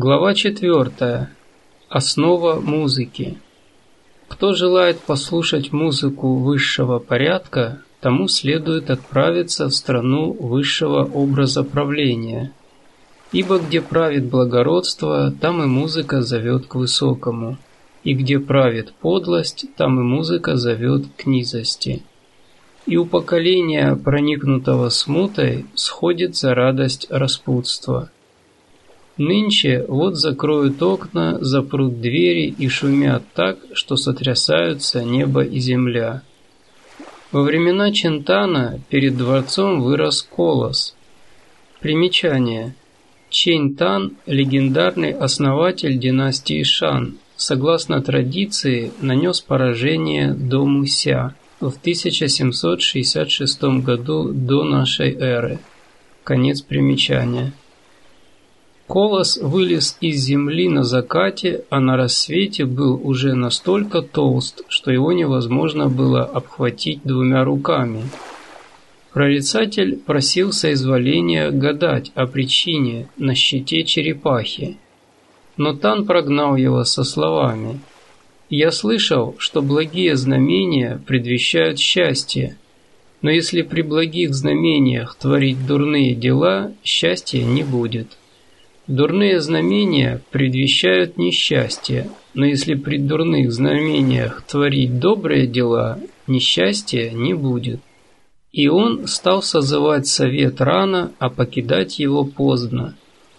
Глава 4. Основа музыки. Кто желает послушать музыку высшего порядка, тому следует отправиться в страну высшего образа правления. Ибо где правит благородство, там и музыка зовет к высокому, и где правит подлость, там и музыка зовет к низости. И у поколения, проникнутого смутой, сходится радость распутства – Нынче вот закроют окна, запрут двери и шумят так, что сотрясаются небо и земля. Во времена Чентана перед дворцом вырос колос. Примечание. Чентан – легендарный основатель династии Шан, согласно традиции, нанес поражение дому Ся в 1766 году до нашей эры. Конец примечания. Колос вылез из земли на закате, а на рассвете был уже настолько толст, что его невозможно было обхватить двумя руками. Прорицатель просил соизволения гадать о причине на щите черепахи. Но Тан прогнал его со словами «Я слышал, что благие знамения предвещают счастье, но если при благих знамениях творить дурные дела, счастья не будет». Дурные знамения предвещают несчастье, но если при дурных знамениях творить добрые дела, несчастья не будет. И он стал созывать совет рано, а покидать его поздно.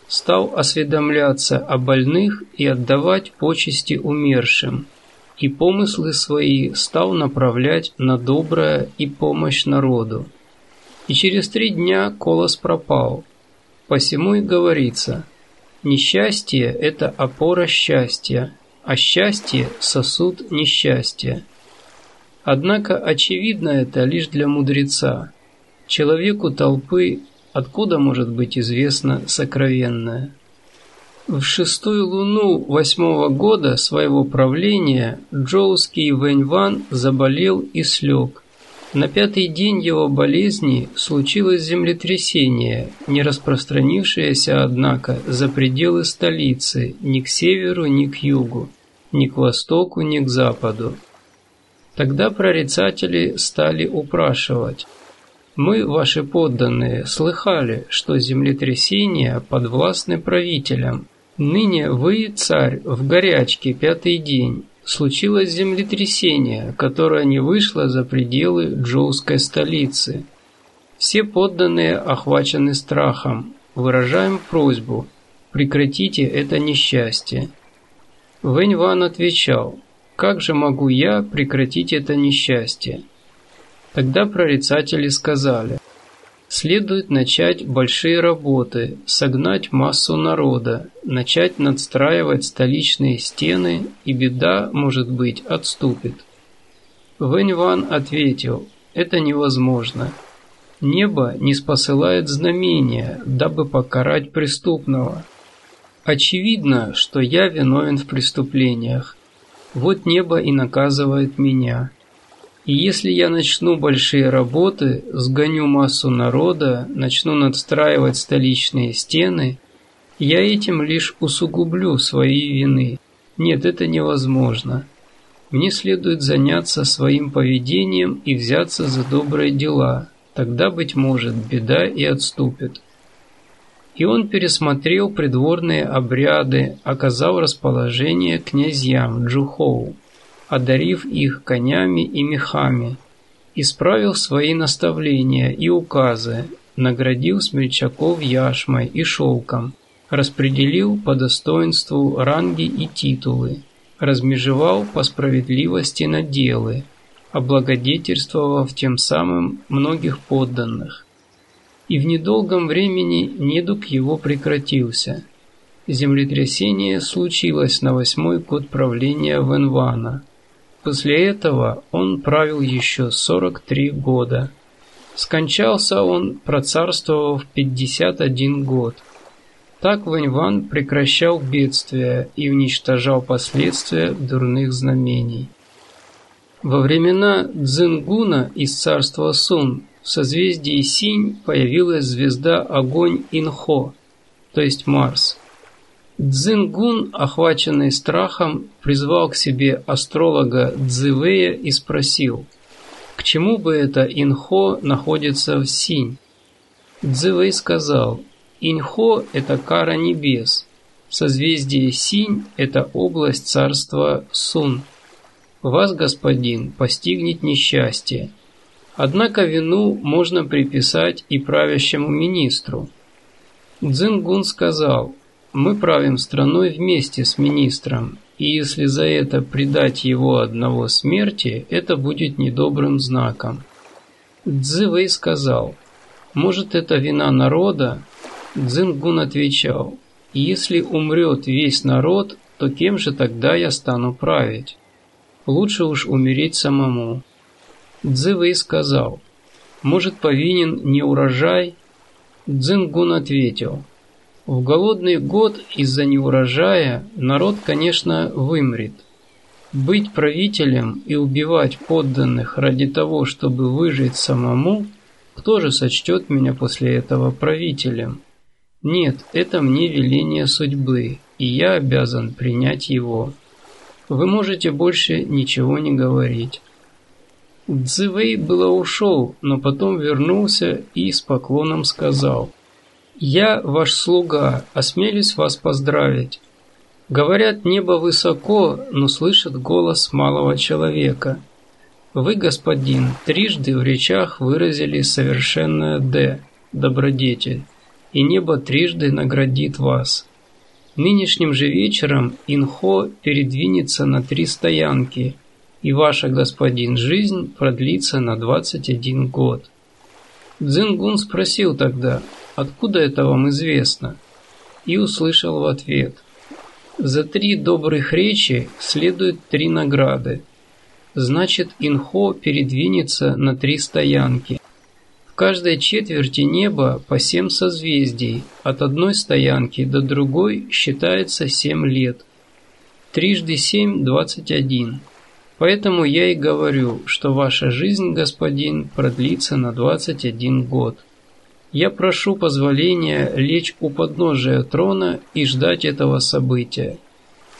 Стал осведомляться о больных и отдавать почести умершим. И помыслы свои стал направлять на доброе и помощь народу. И через три дня колос пропал. Посему и говорится – Несчастье – это опора счастья, а счастье – сосуд несчастья. Однако очевидно это лишь для мудреца. Человеку толпы откуда может быть известно сокровенное? В шестую луну восьмого года своего правления Джоуский Вэньван заболел и слег – на пятый день его болезни случилось землетрясение, не распространившееся, однако, за пределы столицы ни к северу, ни к югу, ни к востоку, ни к западу. Тогда прорицатели стали упрашивать. «Мы, ваши подданные, слыхали, что землетрясения подвластны правителям. Ныне вы, царь, в горячке пятый день, случилось землетрясение, которое не вышло за пределы Джоуской столицы. Все подданные охвачены страхом. Выражаем просьбу. Прекратите это несчастье. Вэнь Ван отвечал, «Как же могу я прекратить это несчастье?» Тогда прорицатели сказали, Следует начать большие работы, согнать массу народа, начать надстраивать столичные стены, и беда, может быть, отступит. Вэнь Ван ответил, это невозможно. Небо не спосылает знамения, дабы покарать преступного. Очевидно, что я виновен в преступлениях. Вот небо и наказывает меня. И если я начну большие работы, сгоню массу народа, начну надстраивать столичные стены, я этим лишь усугублю свои вины. Нет, это невозможно. Мне следует заняться своим поведением и взяться за добрые дела. Тогда, быть может, беда и отступит. И он пересмотрел придворные обряды, оказал расположение князьям Джухоу одарив их конями и мехами, исправил свои наставления и указы, наградил смельчаков яшмой и шелком, распределил по достоинству ранги и титулы, размежевал по справедливости наделы, облагодетельствовав тем самым многих подданных. И в недолгом времени недуг его прекратился. Землетрясение случилось на восьмой год правления Венвана – После этого он правил еще 43 года. Скончался он, процарствовав 51 год. Так Вэньван прекращал бедствия и уничтожал последствия дурных знамений. Во времена Цзингуна из царства Сун в созвездии Синь появилась звезда Огонь Инхо, то есть Марс. Цзингун, охваченный страхом, призвал к себе астролога Цзивея и спросил, к чему бы это Инхо находится в Синь? Цзивей сказал, Инхо – это кара небес, созвездие Синь – это область царства Сун. Вас, господин, постигнет несчастье. Однако вину можно приписать и правящему министру. Цзингун сказал, мы правим страной вместе с министром, и если за это предать его одного смерти, это будет недобрым знаком. Цзивэй сказал, может это вина народа? Цзингун отвечал, если умрет весь народ, то кем же тогда я стану править? Лучше уж умереть самому. Цзивэй сказал, может повинен не урожай? Цзингун ответил, в голодный год из-за неурожая народ, конечно, вымрет. Быть правителем и убивать подданных ради того, чтобы выжить самому, кто же сочтет меня после этого правителем? Нет, это мне веление судьбы, и я обязан принять его. Вы можете больше ничего не говорить. Цзивей было ушел, но потом вернулся и с поклоном сказал – «Я, ваш слуга, осмелюсь вас поздравить. Говорят, небо высоко, но слышит голос малого человека. Вы, господин, трижды в речах выразили совершенное «Д» – добродетель, и небо трижды наградит вас. Нынешним же вечером Инхо передвинется на три стоянки, и ваша, господин, жизнь продлится на 21 год. Цзингун спросил тогда – откуда это вам известно?» И услышал в ответ. «За три добрых речи следует три награды. Значит, Инхо передвинется на три стоянки. В каждой четверти неба по семь созвездий, от одной стоянки до другой считается семь лет. Трижды семь – двадцать один. Поэтому я и говорю, что ваша жизнь, господин, продлится на двадцать один год». Я прошу позволения лечь у подножия трона и ждать этого события.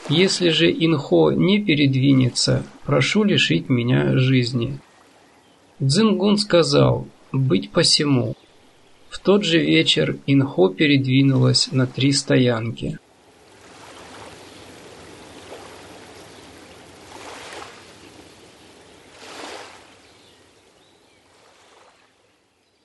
Если же Инхо не передвинется, прошу лишить меня жизни». Цзингун сказал «Быть посему». В тот же вечер Инхо передвинулась на три стоянки –